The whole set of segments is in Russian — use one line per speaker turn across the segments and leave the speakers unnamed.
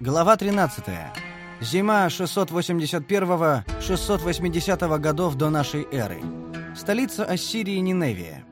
Глава 13. Зима 681-680 годов до нашей эры. Столица Ассирии Ниневия.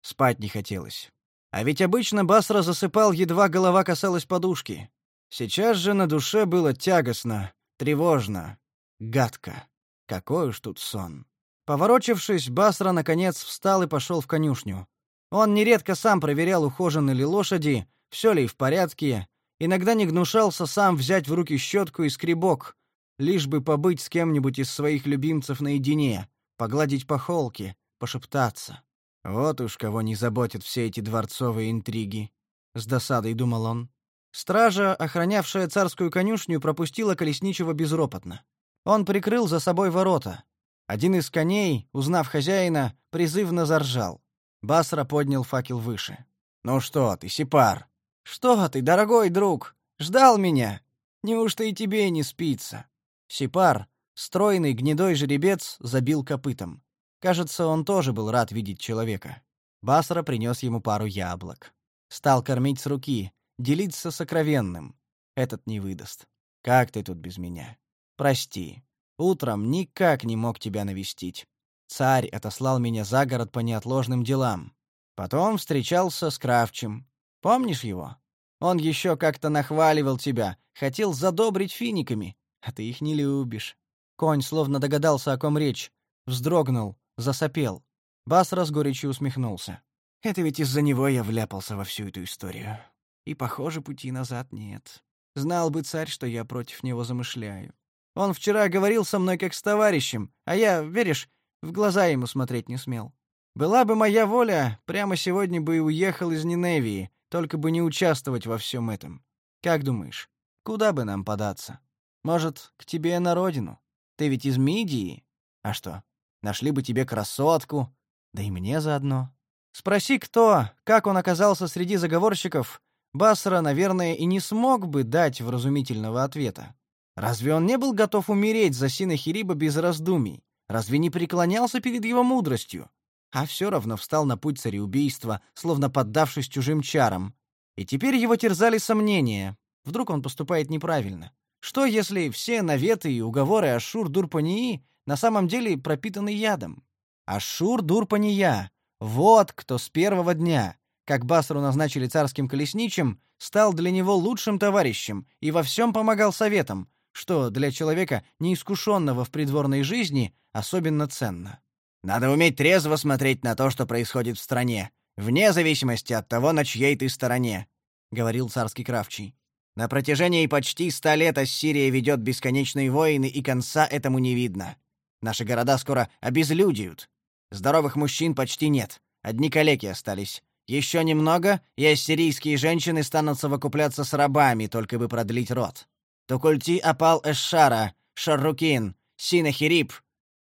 Спать не хотелось. А ведь обычно Басра засыпал, едва голова касалась подушки. Сейчас же на душе было тягостно, тревожно, гадко. Какой уж тут сон. Поворочившись, Басра наконец встал и пошел в конюшню. Он нередко сам проверял, ухожены ли лошади, все ли в порядке, иногда не гнушался сам взять в руки щетку и скребок, лишь бы побыть с кем-нибудь из своих любимцев наедине, погладить по холке, пошептаться. Вот уж кого не заботят все эти дворцовые интриги, с досадой думал он. Стража, охранявшая царскую конюшню, пропустила колесничего безропотно. Он прикрыл за собой ворота. Один из коней, узнав хозяина, призывно заржал. Басра поднял факел выше. «Ну что ты, Сипар?» «Что ты, дорогой друг? Ждал меня? Неужто и тебе не спится?» Сипар, стройный гнедой жеребец, забил копытом. Кажется, он тоже был рад видеть человека. Басра принес ему пару яблок. Стал кормить с руки, делиться сокровенным. Этот не выдаст. Как ты тут без меня? Прости. Утром никак не мог тебя навестить. Царь отослал меня за город по неотложным делам. Потом встречался с Кравчем. Помнишь его? Он еще как-то нахваливал тебя, хотел задобрить финиками, а ты их не любишь. Конь словно догадался, о ком речь, вздрогнул, засопел. Басра с горечью усмехнулся. Это ведь из-за него я вляпался во всю эту историю. И, похоже, пути назад нет. Знал бы царь, что я против него замышляю. Он вчера говорил со мной как с товарищем, а я, веришь, в глаза ему смотреть не смел. Была бы моя воля, прямо сегодня бы и уехал из Ниневии, только бы не участвовать во всем этом. Как думаешь, куда бы нам податься? Может, к тебе на родину? Ты ведь из Мидии? А что, нашли бы тебе красотку, да и мне заодно. Спроси, кто, как он оказался среди заговорщиков, Басра, наверное, и не смог бы дать вразумительного ответа. Разве он не был готов умереть за Синахириба без раздумий? Разве не преклонялся перед его мудростью? А все равно встал на путь цареубийства, словно поддавшись чужим чарам. И теперь его терзали сомнения. Вдруг он поступает неправильно? Что, если все наветы и уговоры Ашур-Дурпании на самом деле пропитаны ядом? Ашур-Дурпания — вот кто с первого дня, как Басру назначили царским колесничим, стал для него лучшим товарищем и во всем помогал советам, что для человека, неискушенного в придворной жизни, особенно ценно. Надо уметь трезво смотреть на то, что происходит в стране, вне зависимости от того, на чьей ты стороне, говорил царский кравчий. На протяжении почти ста лет Ассирия ведет бесконечные войны, и конца этому не видно. Наши города скоро обезлюдиют. Здоровых мужчин почти нет, одни калеки остались. Еще немного, и ассирийские женщины станут совокупляться с рабами, только бы продлить род. Тукульти опал Эшшара, Шаррукин, Синахирип,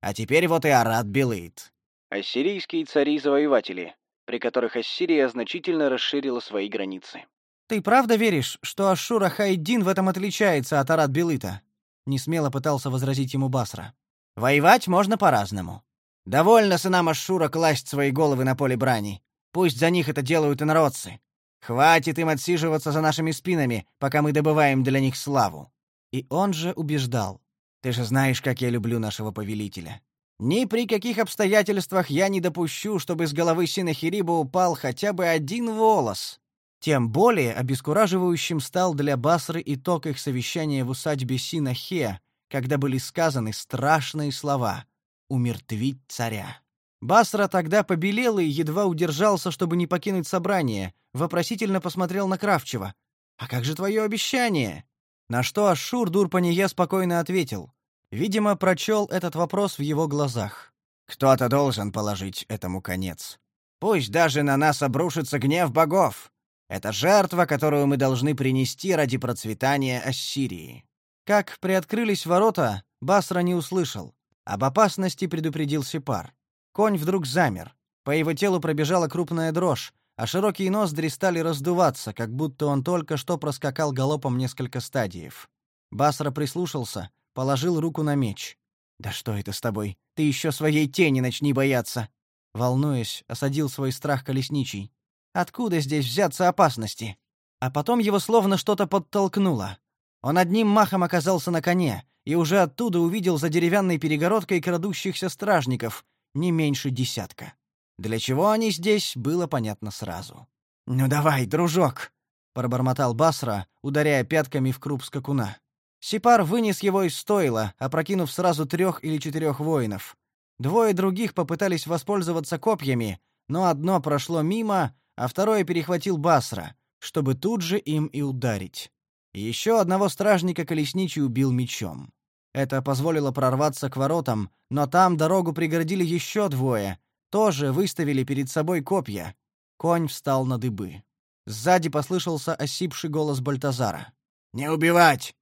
а теперь вот и Арат Белыт. Ассирийские цари-завоеватели, при которых Ассирия значительно расширила свои границы. Ты правда веришь, что Ашура Хайдин в этом отличается от Арат Белыта? Несмело пытался возразить ему Басра. Воевать можно по-разному. Довольно сынам Ашура класть свои головы на поле брани. Пусть за них это делают инородцы. Хватит им отсиживаться за нашими спинами, пока мы добываем для них славу. И он же убеждал. Ты же знаешь, как я люблю нашего повелителя. Ни при каких обстоятельствах я не допущу, чтобы с головы Синахириба упал хотя бы один волос. Тем более обескураживающим стал для Басры итог их совещания в усадьбе Синахе, когда были сказаны страшные слова «умертвить царя». Басра тогда побелел и едва удержался, чтобы не покинуть собрание, вопросительно посмотрел на Кравчева. «А как же твое обещание?» На что Ашур Дурпанье спокойно ответил. Видимо, прочел этот вопрос в его глазах. «Кто-то должен положить этому конец. Пусть даже на нас обрушится гнев богов. Это жертва, которую мы должны принести ради процветания Ассирии». Как приоткрылись ворота, Басра не услышал. Об опасности предупредил Сипар. Конь вдруг замер. По его телу пробежала крупная дрожь, а широкие ноздри стали раздуваться, как будто он только что проскакал галопом несколько стадиев. Басра прислушался, положил руку на меч. «Да что это с тобой? Ты еще своей тени начни бояться!» Волнуясь, осадил свой страх колесничий. «Откуда здесь взяться опасности?» А потом его словно что-то подтолкнуло. Он одним махом оказался на коне и уже оттуда увидел за деревянной перегородкой крадущихся стражников, не меньше десятка. Для чего они здесь, было понятно сразу. «Ну давай, дружок!» — пробормотал Басра, ударяя пятками в круп скакуна. Сипар вынес его из стойла, опрокинув сразу трех или четырех воинов. Двое других попытались воспользоваться копьями, но одно прошло мимо, а второе перехватил Басра, чтобы тут же им и ударить. Еще одного стражника колесничий убил мечом. Это позволило прорваться к воротам, но там дорогу преградили еще двое, тоже выставили перед собой копья. Конь встал на дыбы. Сзади послышался осипший голос Бальтазара. «Не убивать!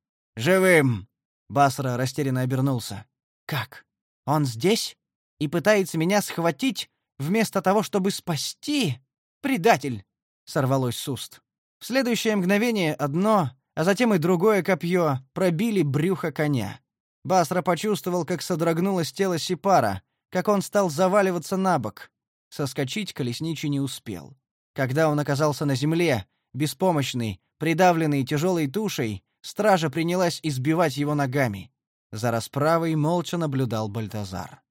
Живым!» Басра растерянно обернулся. «Как? Он здесь? И пытается меня схватить, вместо того, чтобы спасти? Предатель!» — сорвалось с уст. В следующее мгновение одно, а затем и другое копье пробили брюхо коня. Басра почувствовал, как содрогнулось тело Сипара, как он стал заваливаться на бок. Соскочить колесничий не успел. Когда он оказался на земле, беспомощный, придавленный тяжелой тушей, Стража принялась избивать его ногами. За расправой молча наблюдал Бальтазар.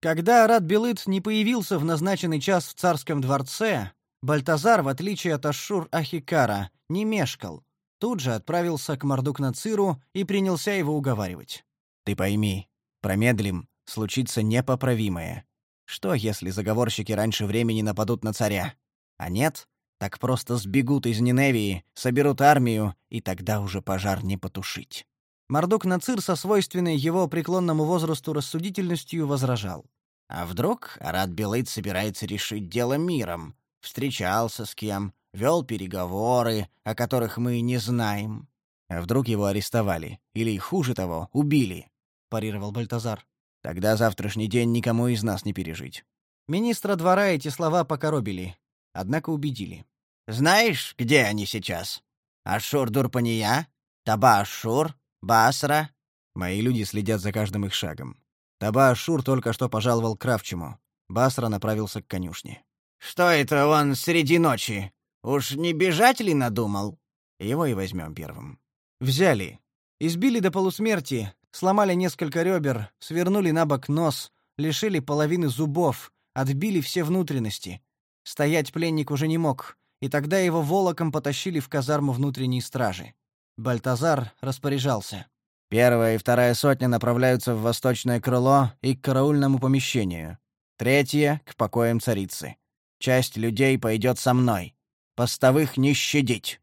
Когда Арат не появился в назначенный час в царском дворце, Бальтазар, в отличие от Ашшур-Ахикара, не мешкал. Тут же отправился к Мардук-Нациру и принялся его уговаривать. «Ты пойми, промедлим, случится непоправимое. Что, если заговорщики раньше времени нападут на царя? А нет, так просто сбегут из Ниневии, соберут армию, и тогда уже пожар не потушить. Мардук Нацир со свойственной его преклонному возрасту рассудительностью возражал. А вдруг Арат Белыт собирается решить дело миром? Встречался с кем, вел переговоры, о которых мы не знаем. А вдруг его арестовали? Или, хуже того, убили? Парировал Бальтазар. Тогда завтрашний день никому из нас не пережить. Министра двора эти слова покоробили. Однако убедили. «Знаешь, где они сейчас? Ашур-Дурпания? Таба-Ашур? Басра?» Мои люди следят за каждым их шагом. Таба-Ашур только что пожаловал к Кравчему. Басра направился к конюшне. «Что это он среди ночи? Уж не бежать ли надумал?» Его и возьмем первым. Взяли. Избили до полусмерти, сломали несколько ребер, свернули на бок нос, лишили половины зубов, отбили все внутренности. Стоять пленник уже не мог, и тогда его волоком потащили в казарму внутренней стражи. Бальтазар распоряжался. Первая и вторая сотня направляются в восточное крыло и к караульному помещению. Третья — к покоям царицы. Часть людей пойдет со мной. Постовых не щадить.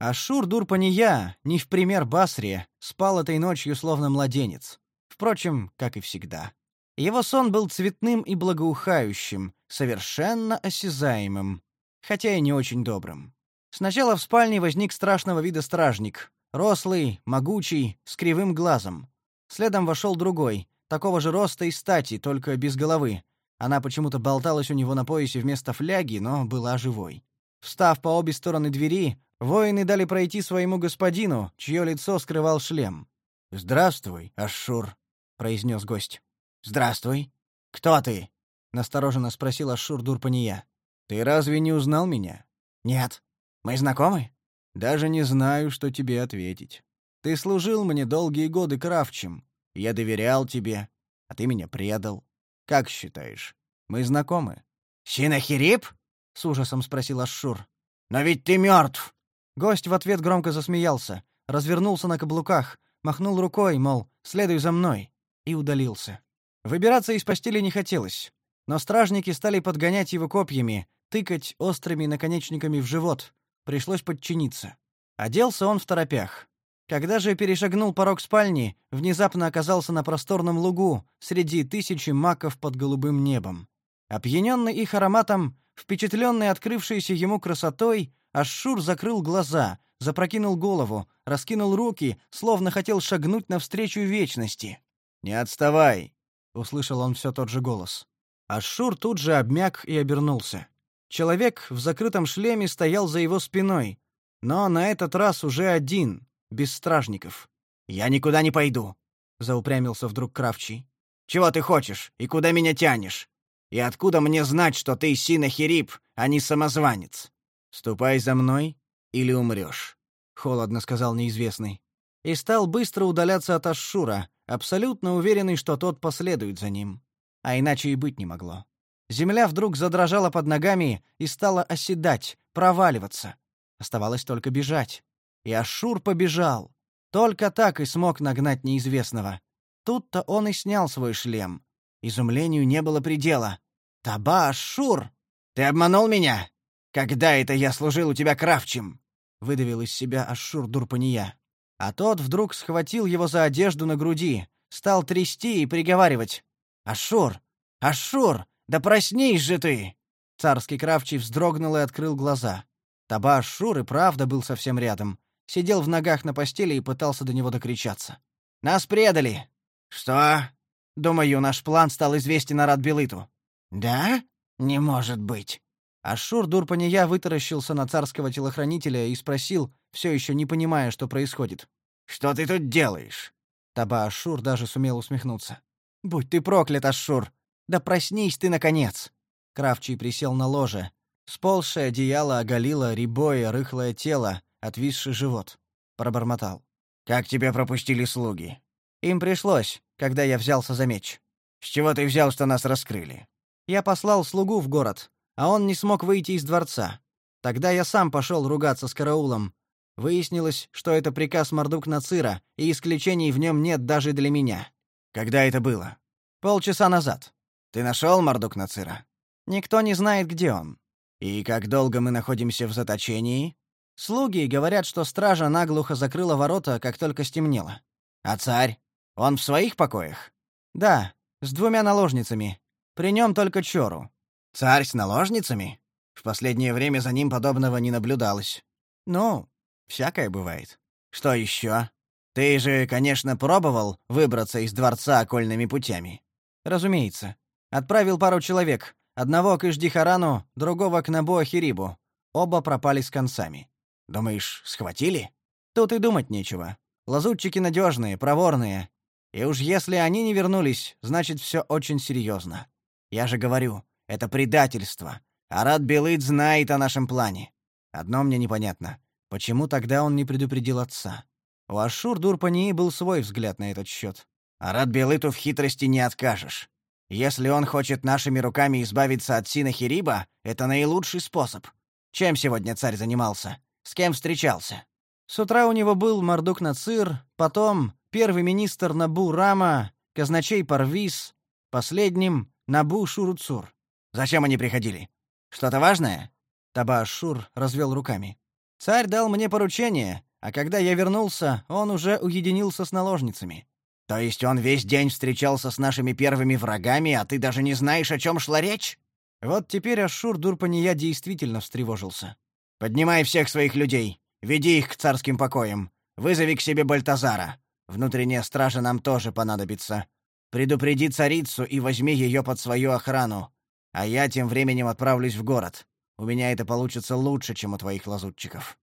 Ашур Дурпания, не в пример Басре, спал этой ночью словно младенец. Впрочем, как и всегда. Его сон был цветным и благоухающим, совершенно осязаемым, хотя и не очень добрым. Сначала в спальне возник страшного вида стражник, рослый, могучий, с кривым глазом. Следом вошел другой, такого же роста и стати, только без головы. Она почему-то болталась у него на поясе вместо фляги, но была живой. Встав по обе стороны двери, воины дали пройти своему господину, чье лицо скрывал шлем. «Здравствуй, Ашшур», — произнес гость. «Здравствуй. Кто ты?» — настороженно спросил Ашур Дурпания. «Ты разве не узнал меня?» «Нет. Мы знакомы?» «Даже не знаю, что тебе ответить. Ты служил мне долгие годы кравчим. Я доверял тебе, а ты меня предал. Как считаешь, мы знакомы?» «Синахирип?» — с ужасом спросил Ашур. «Но ведь ты мертв!» Гость в ответ громко засмеялся, развернулся на каблуках, махнул рукой, мол, следуй за мной, и удалился. Выбираться из постели не хотелось, но стражники стали подгонять его копьями, тыкать острыми наконечниками в живот. Пришлось подчиниться. Оделся он в торопях. Когда же перешагнул порог спальни, внезапно оказался на просторном лугу среди тысячи маков под голубым небом. Опьяненный их ароматом, впечатленный открывшейся ему красотой, Ашшур закрыл глаза, запрокинул голову, раскинул руки, словно хотел шагнуть навстречу вечности. «Не отставай!» услышал он все тот же голос. Ашур тут же обмяк и обернулся. Человек в закрытом шлеме стоял за его спиной, но на этот раз уже один, без стражников. «Я никуда не пойду», — заупрямился вдруг Кравчий. «Чего ты хочешь и куда меня тянешь? И откуда мне знать, что ты Синахирип, а не самозванец. Ступай за мной или умрешь», — холодно сказал неизвестный. И стал быстро удаляться от Ашшура, абсолютно уверенный, что тот последует за ним. А иначе и быть не могло. Земля вдруг задрожала под ногами и стала оседать, проваливаться. Оставалось только бежать. И Ашур побежал. Только так и смог нагнать неизвестного. Тут-то он и снял свой шлем. Изумлению не было предела. «Таба, Ашур! Ты обманул меня? Когда это я служил у тебя кравчим?» — выдавил из себя Ашур Дурпания. А тот вдруг схватил его за одежду на груди, стал трясти и приговаривать. «Ашур! Ашур! Да проснись же ты!» Царский кравчий вздрогнул и открыл глаза. Таба Ашур и правда был совсем рядом. Сидел в ногах на постели и пытался до него докричаться. «Нас предали!» «Что?» «Думаю, наш план стал известен Арат Белыту». «Да? Не может быть!» Ашур Дурпания вытаращился на царского телохранителя и спросил, все еще не понимая, что происходит. «Что ты тут делаешь?» Таба Ашур даже сумел усмехнуться. «Будь ты проклят, Ашур! Да проснись ты, наконец!» Кравчий присел на ложе. Сползшее одеяло оголило рябое рыхлое тело, отвисший живот. Пробормотал. «Как тебя пропустили слуги?» «Им пришлось, когда я взялся за меч». «С чего ты взял, что нас раскрыли?» «Я послал слугу в город, а он не смог выйти из дворца. Тогда я сам пошел ругаться с караулом. Выяснилось, что это приказ Мардук-Нацира, и исключений в нем нет даже для меня. Когда это было? Полчаса назад. Ты нашел Мардук-Нацира? Никто не знает, где он. И как долго мы находимся в заточении? Слуги говорят, что стража наглухо закрыла ворота, как только стемнело. А царь? Он в своих покоях? Да, с двумя наложницами. При нем только Чору. Царь с наложницами? В последнее время за ним подобного не наблюдалось. Ну, всякое бывает. Что еще? Ты же, конечно, пробовал выбраться из дворца окольными путями. Разумеется. Отправил пару человек. Одного к Иждихарану, другого к Набуахирибу. Оба пропали с концами. Думаешь, схватили? Тут и думать нечего. Лазутчики надежные, проворные. И уж если они не вернулись, значит, все очень серьезно. Я же говорю, это предательство. Арат Белыт знает о нашем плане. Одно мне непонятно. Почему тогда он не предупредил отца? У Ашур Дурпании был свой взгляд на этот счет. Арат Белыту в хитрости не откажешь. Если он хочет нашими руками избавиться от Синахириба, это наилучший способ. Чем сегодня царь занимался? С кем встречался? С утра у него был Мардук Нацир, потом первый министр Набу Рама, казначей Парвис, последним Набу Шуруцур. Зачем они приходили? Что-то важное? Таба Шур развел руками. Царь дал мне поручение, а когда я вернулся, он уже уединился с наложницами. То есть он весь день встречался с нашими первыми врагами, а ты даже не знаешь, о чем шла речь? Вот теперь Ашур Дурпания действительно встревожился. Поднимай всех своих людей, веди их к царским покоям, вызови к себе Бальтазара. Внутренняя стража нам тоже понадобится. Предупреди царицу и возьми ее под свою охрану. А я тем временем отправлюсь в город. У меня это получится лучше, чем у твоих лазутчиков.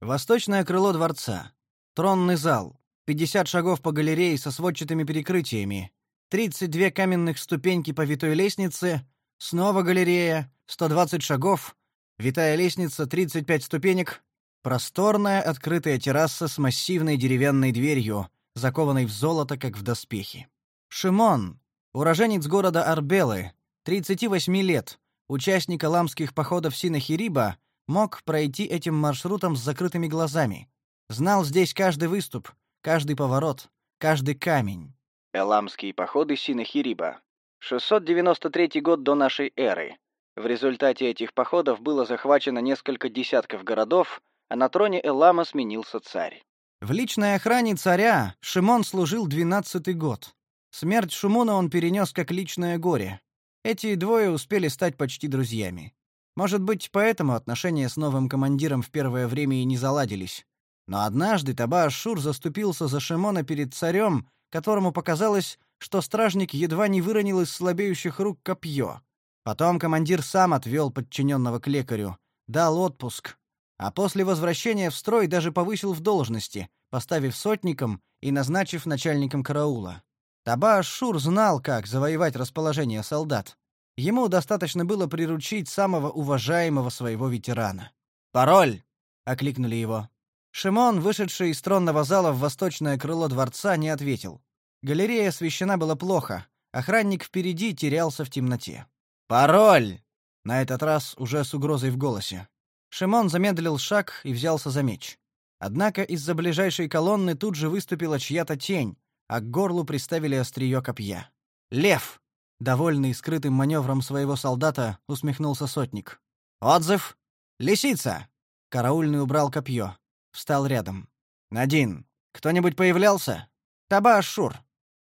Восточное крыло дворца. Тронный зал. 50 шагов по галерее со сводчатыми перекрытиями. 32 каменных ступеньки по витой лестнице. Снова галерея. 120 шагов. Витая лестница, 35 ступенек, просторная открытая терраса с массивной деревянной дверью, закованной в золото, как в доспехи. Шимон, уроженец города Арбелы, 38 лет, участник ламских походов Синахириба, мог пройти этим маршрутом с закрытыми глазами. Знал здесь каждый выступ, каждый поворот, каждый камень. Эламские походы Синахириба. 693 год до нашей эры. В результате этих походов было захвачено несколько десятков городов, а на троне Элама сменился царь. В личной охране царя Шимон служил двенадцатый год. Смерть Шумуна он перенес как личное горе. Эти двое успели стать почти друзьями. Может быть, поэтому отношения с новым командиром в первое время и не заладились. Но однажды Таба Ашур заступился за Шимона перед царем, которому показалось, что стражник едва не выронил из слабеющих рук копье. Потом командир сам отвел подчиненного к лекарю, дал отпуск, а после возвращения в строй даже повысил в должности, поставив сотником и назначив начальником караула. Таба Ашур знал, как завоевать расположение солдат. Ему достаточно было приручить самого уважаемого своего ветерана. «Пароль!» — окликнули его. Шимон, вышедший из тронного зала в восточное крыло дворца, не ответил. Галерея освещена была плохо. Охранник впереди терялся в темноте. «Пароль!» — на этот раз уже с угрозой в голосе. Шимон замедлил шаг и взялся за меч. Однако из-за ближайшей колонны тут же выступила чья-то тень, а к горлу приставили острие копья. «Лев!» Довольный скрытым маневром своего солдата, усмехнулся сотник. «Отзыв? Лисица!» Караульный убрал копье. Встал рядом. «Надин, кто-нибудь появлялся?» «Таба Ашур.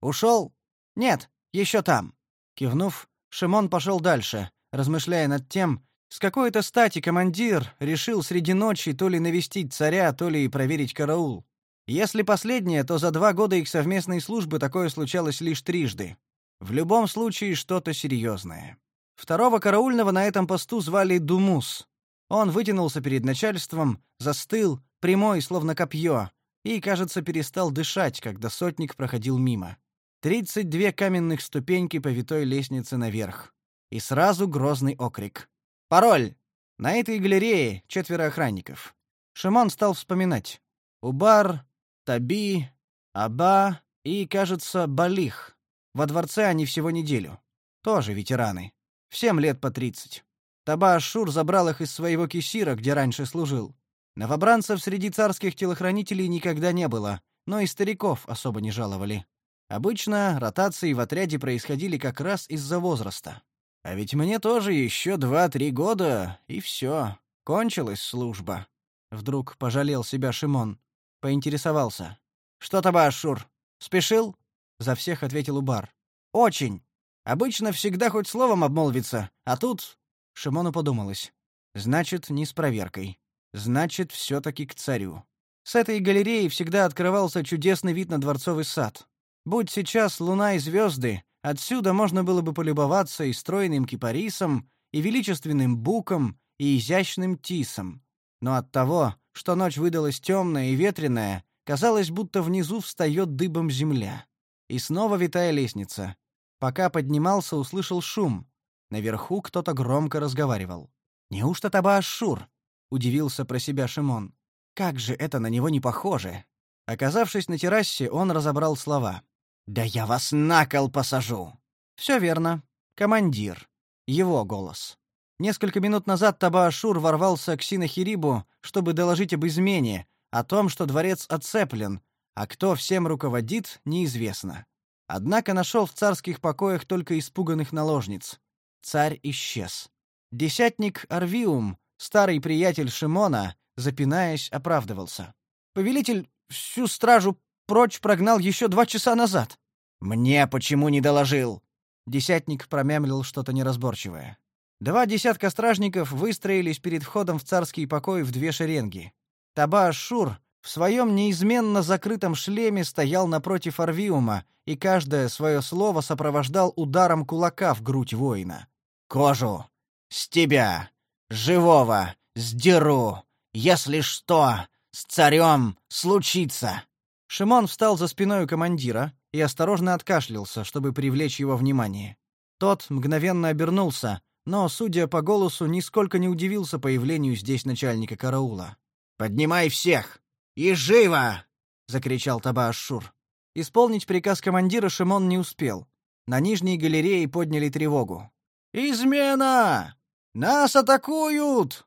Ушел?» «Нет, еще там». Кивнув, Шимон пошел дальше, размышляя над тем, с какой-то стати командир решил среди ночи то ли навестить царя, то ли проверить караул. Если последнее, то за два года их совместной службы такое случалось лишь трижды. В любом случае что-то серьезное. Второго караульного на этом посту звали Думус. Он вытянулся перед начальством, застыл, прямой, словно копье, и, кажется, перестал дышать, когда сотник проходил мимо. Тридцать две каменных ступеньки по витой лестнице наверх. И сразу грозный окрик. «Пароль! На этой галерее четверо охранников». Шимон стал вспоминать. Убар, Таби, Аба и, кажется, Балих. Во дворце они всего неделю. Тоже ветераны. Всем лет по тридцать. Таба Ашур забрал их из своего кисира, где раньше служил. Новобранцев среди царских телохранителей никогда не было, но и стариков особо не жаловали. Обычно ротации в отряде происходили как раз из-за возраста. А ведь мне тоже еще два-три года, и все. Кончилась служба. Вдруг пожалел себя Шимон. Поинтересовался. «Что, Таба Ашур, спешил?» За всех ответил Убар. Очень. Обычно всегда хоть словом обмолвится, а тут Шимону подумалось. Значит, не с проверкой. Значит, все таки к царю. С этой галереи всегда открывался чудесный вид на дворцовый сад. Будь сейчас луна и звезды, отсюда можно было бы полюбоваться и стройным кипарисом, и величественным буком, и изящным тисом. Но от того, что ночь выдалась темная и ветреная, казалось, будто внизу встает дыбом земля. И снова витая лестница. Пока поднимался, услышал шум. Наверху кто-то громко разговаривал. «Неужто Таба-Ашшур?» — удивился про себя Шимон. «Как же это на него не похоже!» Оказавшись на террасе, он разобрал слова. «Да я вас на кол посажу!» «Все верно. Командир. Его голос». Несколько минут назад Таба-Ашур ворвался к Синахирибу, чтобы доложить об измене, о том, что дворец оцеплен, а кто всем руководит, неизвестно. Однако нашел в царских покоях только испуганных наложниц. Царь исчез. Десятник Арвиум, старый приятель Шимона, запинаясь, оправдывался. Повелитель всю стражу прочь прогнал еще два часа назад. Мне почему не доложил? Десятник промямлил что-то неразборчивое. Два десятка стражников выстроились перед входом в царский покой в две шеренги. Таба Шур в своем неизменно закрытом шлеме стоял напротив Арвиума и каждое свое слово сопровождал ударом кулака в грудь воина. «Кожу! С тебя! Живого! Сдеру! Если что, с царем случится!» Шимон встал за спиной у командира и осторожно откашлялся, чтобы привлечь его внимание. Тот мгновенно обернулся, но, судя по голосу, нисколько не удивился появлению здесь начальника караула. «Поднимай всех! «И живо!» — закричал Таба-Ашшур. Исполнить приказ командира Шимон не успел. На нижней галерее подняли тревогу. «Измена! Нас атакуют!»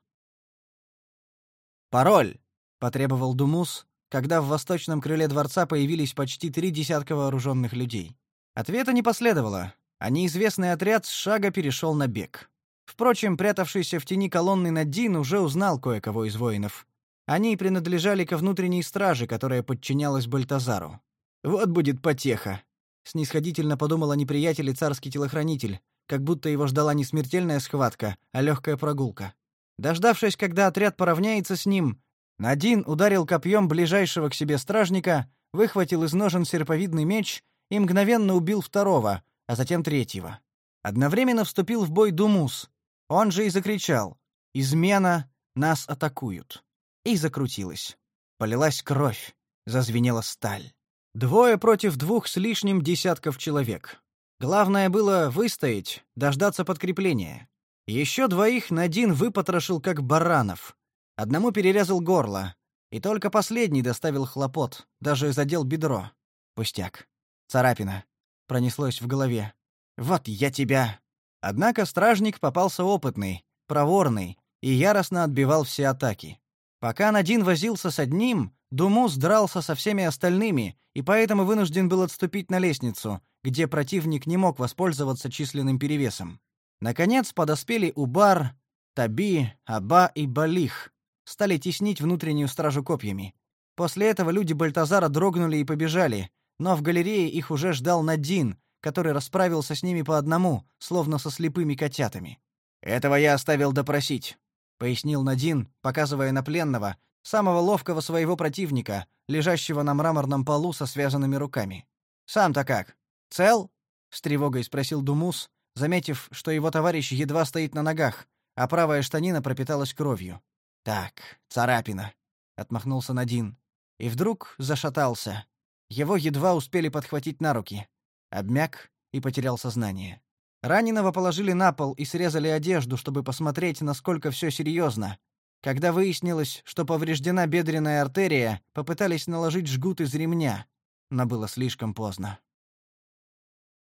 «Пароль!» — потребовал Думус, когда в восточном крыле дворца появились почти три десятка вооруженных людей. Ответа не последовало, а неизвестный отряд с шага перешел на бег. Впрочем, прятавшийся в тени колонны Надин уже узнал кое-кого из воинов. Они принадлежали ко внутренней страже, которая подчинялась Бальтазару. Вот будет потеха, снисходительно подумал о неприятеле царский телохранитель, как будто его ждала не смертельная схватка, а легкая прогулка. Дождавшись, когда отряд поравняется с ним, Надин ударил копьем ближайшего к себе стражника, выхватил из ножен серповидный меч и мгновенно убил второго, а затем третьего. Одновременно вступил в бой Думус. Он же и закричал: "Измена! Нас атакуют!" И закрутилась. Полилась кровь, зазвенела сталь. Двое против двух с лишним десятков человек. Главное было выстоять, дождаться подкрепления. Еще двоих Надин выпотрошил как баранов. Одному перерезал горло, и только последний доставил хлопот, даже задел бедро. Пустяк. Царапина. Пронеслось в голове. Вот я тебя. Однако стражник попался опытный, проворный и яростно отбивал все атаки. Пока Надин возился с одним, Думус дрался со всеми остальными, и поэтому вынужден был отступить на лестницу, где противник не мог воспользоваться численным перевесом. Наконец подоспели Убар, Таби, Аба и Балих, стали теснить внутреннюю стражу копьями. После этого люди Бальтазара дрогнули и побежали, но в галерее их уже ждал Надин, который расправился с ними по одному, словно со слепыми котятами. «Этого я оставил допросить», — пояснил Надин, показывая на пленного, самого ловкого своего противника, лежащего на мраморном полу со связанными руками. «Сам-то как? Цел?» — с тревогой спросил Думус, заметив, что его товарищ едва стоит на ногах, а правая штанина пропиталась кровью. «Так, царапина», — отмахнулся Надин. И вдруг зашатался. Его едва успели подхватить на руки. Обмяк и потерял сознание. Раненого положили на пол и срезали одежду, чтобы посмотреть, насколько все серьезно. Когда выяснилось, что повреждена бедренная артерия, попытались наложить жгут из ремня, но было слишком поздно.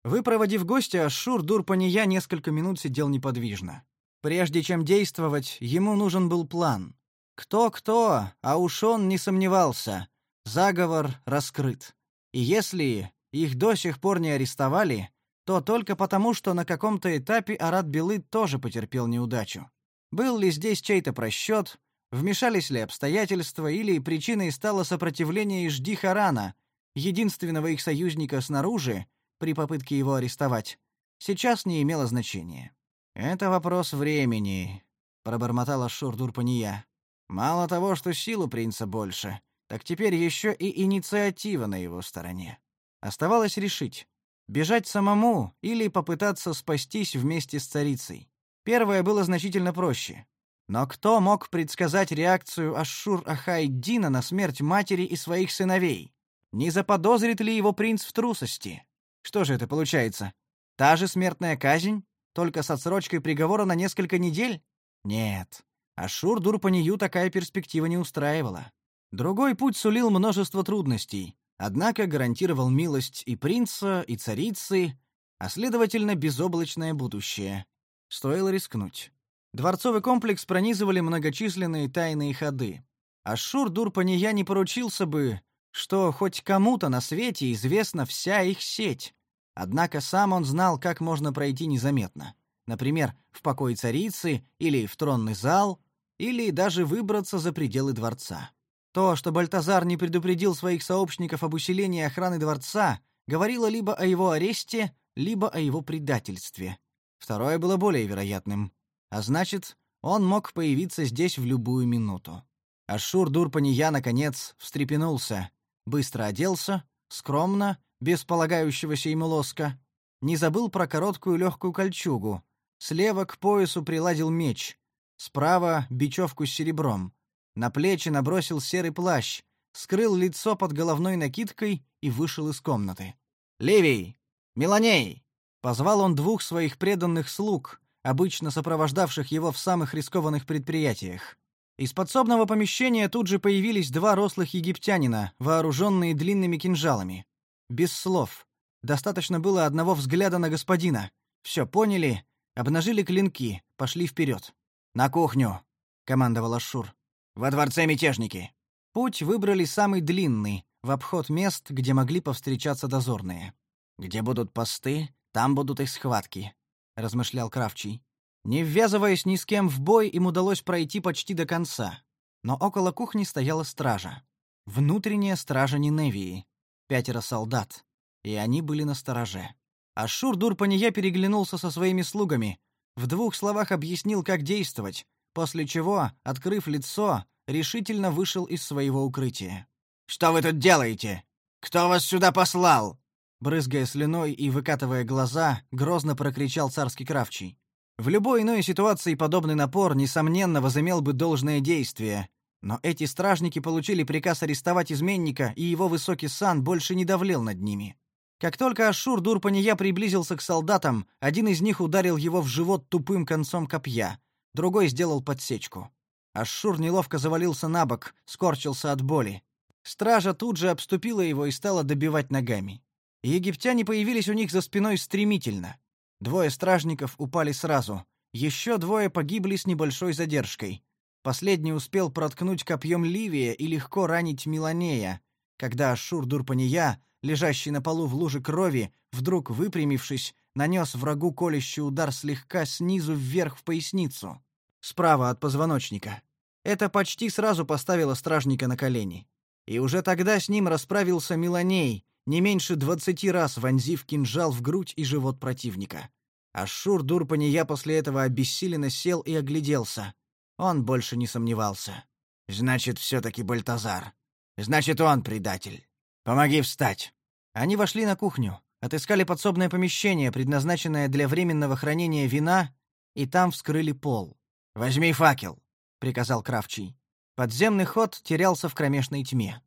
Выпроводив гостя, Шур Дурпания несколько минут сидел неподвижно. Прежде чем действовать, ему нужен был план. Кто-кто, а уж он не сомневался. Заговор раскрыт. И если их до сих пор не арестовали, то только потому, что на каком-то этапе Арат Белы тоже потерпел неудачу. Был ли здесь чей-то просчет, вмешались ли обстоятельства или причиной стало сопротивление Ижди Харана, единственного их союзника снаружи, при попытке его арестовать, сейчас не имело значения. «Это вопрос времени», — пробормотала Шурдурпания. «Мало того, что силу принца больше, так теперь еще и инициатива на его стороне». Оставалось решить, бежать самому или попытаться спастись вместе с царицей. Первое было значительно проще. Но кто мог предсказать реакцию Ашшур-Ахайдина на смерть матери и своих сыновей? Не заподозрит ли его принц в трусости? Что же это получается? Та же смертная казнь, только с отсрочкой приговора на несколько недель? Нет. Ашур Дурпанию такая перспектива не устраивала. Другой путь сулил множество трудностей, однако гарантировал милость и принца, и царицы, а следовательно безоблачное будущее. Стоило рискнуть. Дворцовый комплекс пронизывали многочисленные тайные ходы. Ашур Дурпания не поручился бы, что хоть кому-то на свете известна вся их сеть. Однако сам он знал, как можно пройти незаметно. Например, в покой царицы или в тронный зал, или даже выбраться за пределы дворца. То, что Бальтазар не предупредил своих сообщников об усилении охраны дворца, говорило либо о его аресте, либо о его предательстве. Второе было более вероятным. А значит, он мог появиться здесь в любую минуту. Ашур Дурпания, наконец, встрепенулся, быстро оделся, скромно, без полагающегося ему лоска, не забыл про короткую легкую кольчугу. Слева к поясу приладил меч, справа — бечевку с серебром. На плечи набросил серый плащ, скрыл лицо под головной накидкой и вышел из комнаты. «Левий! Меланей!» Позвал он двух своих преданных слуг, обычно сопровождавших его в самых рискованных предприятиях. Из подсобного помещения тут же появились два рослых египтянина, вооруженные длинными кинжалами. Без слов. Достаточно было одного взгляда на господина. Все поняли, обнажили клинки, пошли вперед. «На кухню!» — командовал Ашур. «Во дворце мятежники!» Путь выбрали самый длинный, в обход мест, где могли повстречаться дозорные. «Где будут посты, там будут их схватки», — размышлял Кравчий. Не ввязываясь ни с кем в бой, им удалось пройти почти до конца. Но около кухни стояла стража. Внутренняя стража Ниневии. Пятеро солдат. И они были на стороже. Ашур Дурпания переглянулся со своими слугами. В двух словах объяснил, как действовать, после чего, открыв лицо, решительно вышел из своего укрытия. «Что вы тут делаете? Кто вас сюда послал?» Брызгая слюной и выкатывая глаза, грозно прокричал царский кравчий. В любой иной ситуации подобный напор, несомненно, возымел бы должное действие. Но эти стражники получили приказ арестовать изменника, и его высокий сан больше не давлел над ними. Как только Ашур Дурпания приблизился к солдатам, один из них ударил его в живот тупым концом копья, другой сделал подсечку. Ашур неловко завалился на бок, скорчился от боли. Стража тут же обступила его и стала добивать ногами. Египтяне появились у них за спиной стремительно. Двое стражников упали сразу. Еще двое погибли с небольшой задержкой. Последний успел проткнуть копьем Ливия и легко ранить Миланея, когда Ашур Дурпания лежащий на полу в луже крови, вдруг выпрямившись, нанес врагу колющий удар слегка снизу вверх в поясницу, справа от позвоночника. Это почти сразу поставило стражника на колени. И уже тогда с ним расправился Миланей, не меньше двадцати раз вонзив кинжал в грудь и живот противника. Ашур Дурпания после этого обессиленно сел и огляделся. Он больше не сомневался. «Значит, все-таки Бальтазар. Значит, он предатель. Помоги встать!» Они вошли на кухню, отыскали подсобное помещение, предназначенное для временного хранения вина, и там вскрыли пол. «Возьми факел», — приказал Кравчий. Подземный ход терялся в кромешной тьме.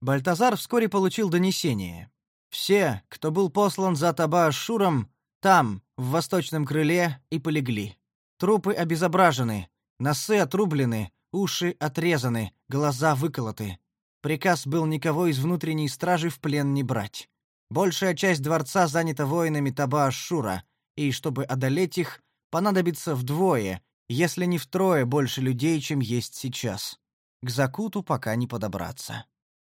Бальтазар вскоре получил донесение. Все, кто был послан за Таба-Ашуром, там, в восточном крыле, и полегли. Трупы обезображены, носы отрублены, уши отрезаны, глаза выколоты. Приказ был никого из внутренней стражи в плен не брать. Большая часть дворца занята воинами Таба-Ашшура, и чтобы одолеть их, понадобится вдвое, если не втрое больше людей, чем есть сейчас. К Закуту пока не подобраться.